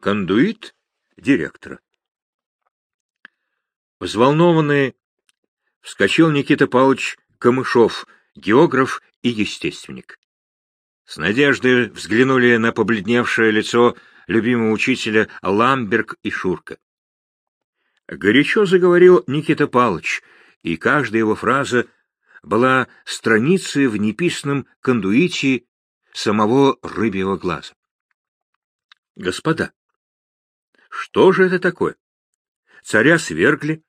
кондуит директора. Взволнованный вскочил Никита Павлович Камышов, географ и естественник. С надеждой взглянули на побледневшее лицо любимого учителя Ламберг и Шурка. Горячо заговорил Никита Павлович, и каждая его фраза была страницей в неписанном кондуите самого рыбьего глаза. Господа, что же это такое? Царя свергли,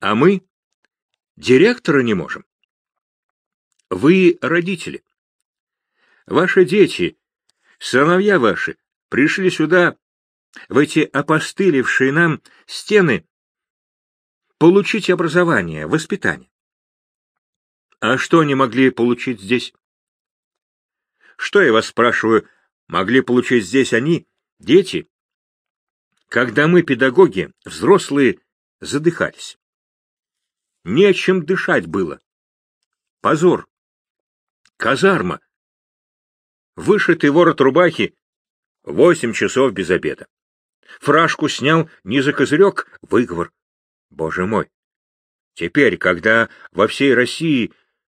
а мы директора не можем. Вы родители. Ваши дети, сыновья ваши, пришли сюда, в эти опостылевшие нам стены, получить образование, воспитание. А что они могли получить здесь? Что, я вас спрашиваю, могли получить здесь они, дети, когда мы, педагоги, взрослые, задыхались? Нечем дышать было. Позор. Казарма. Вышитый ворот рубахи — восемь часов без обеда. Фражку снял не за козырек — выговор. Боже мой! Теперь, когда во всей России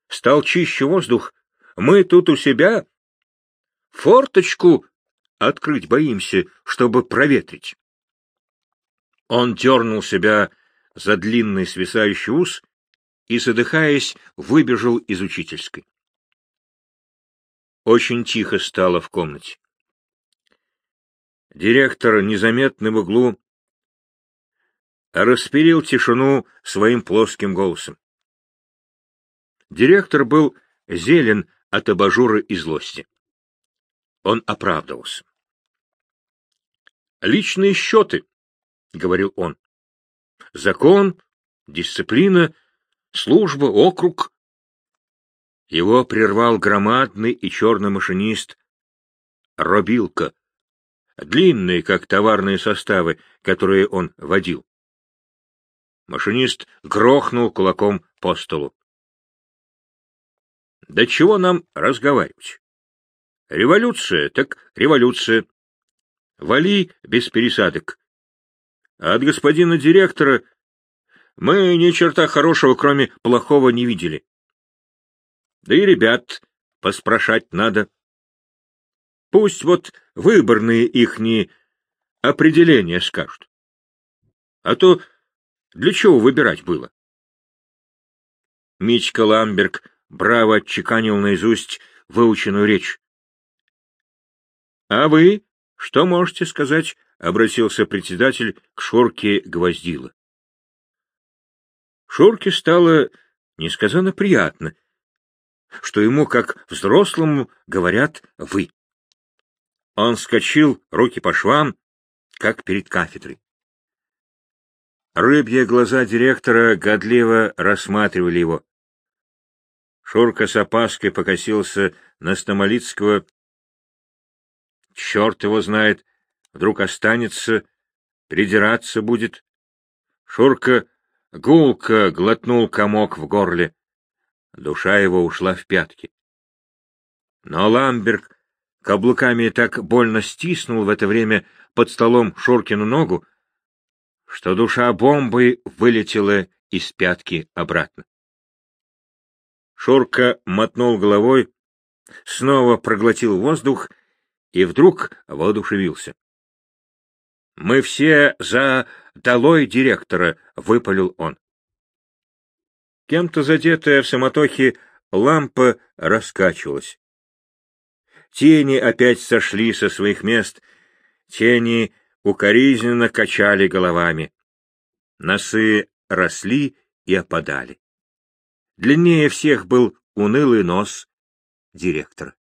стал чище воздух, мы тут у себя форточку открыть боимся, чтобы проветрить. Он дернул себя за длинный свисающий ус и, задыхаясь, выбежал из учительской. Очень тихо стало в комнате. Директор, незаметный в углу, распилил тишину своим плоским голосом. Директор был зелен от абажура и злости. Он оправдывался. «Личные счеты», — говорил он. «Закон, дисциплина, служба, округ». Его прервал громадный и черный машинист Робилка, длинный, как товарные составы, которые он водил. Машинист грохнул кулаком по столу. — Да чего нам разговаривать? Революция, так революция. Вали без пересадок. А от господина директора мы ни черта хорошего, кроме плохого, не видели. Да и ребят поспрашать надо. Пусть вот выборные ихние определения скажут. А то для чего выбирать было? Мичка Ламберг браво отчеканил наизусть выученную речь. — А вы что можете сказать? — обратился председатель к Шорке Гвоздила. Шорке стало несказанно приятно, что ему, как взрослому, говорят «вы». Он вскочил, руки по швам, как перед кафедрой. Рыбьи глаза директора годливо рассматривали его. Шурка с опаской покосился на Стамолицкого. Черт его знает, вдруг останется, придираться будет. Шурка гулко глотнул комок в горле. Душа его ушла в пятки. Но Ламберг каблуками так больно стиснул в это время под столом Шуркину ногу, что душа бомбой вылетела из пятки обратно. Шурка мотнул головой, снова проглотил воздух и вдруг воодушевился. — Мы все за долой директора, — выпалил он. Кем-то задетая в самотохе лампа раскачивалась. Тени опять сошли со своих мест, тени укоризненно качали головами. Носы росли и опадали. Длиннее всех был унылый нос директора.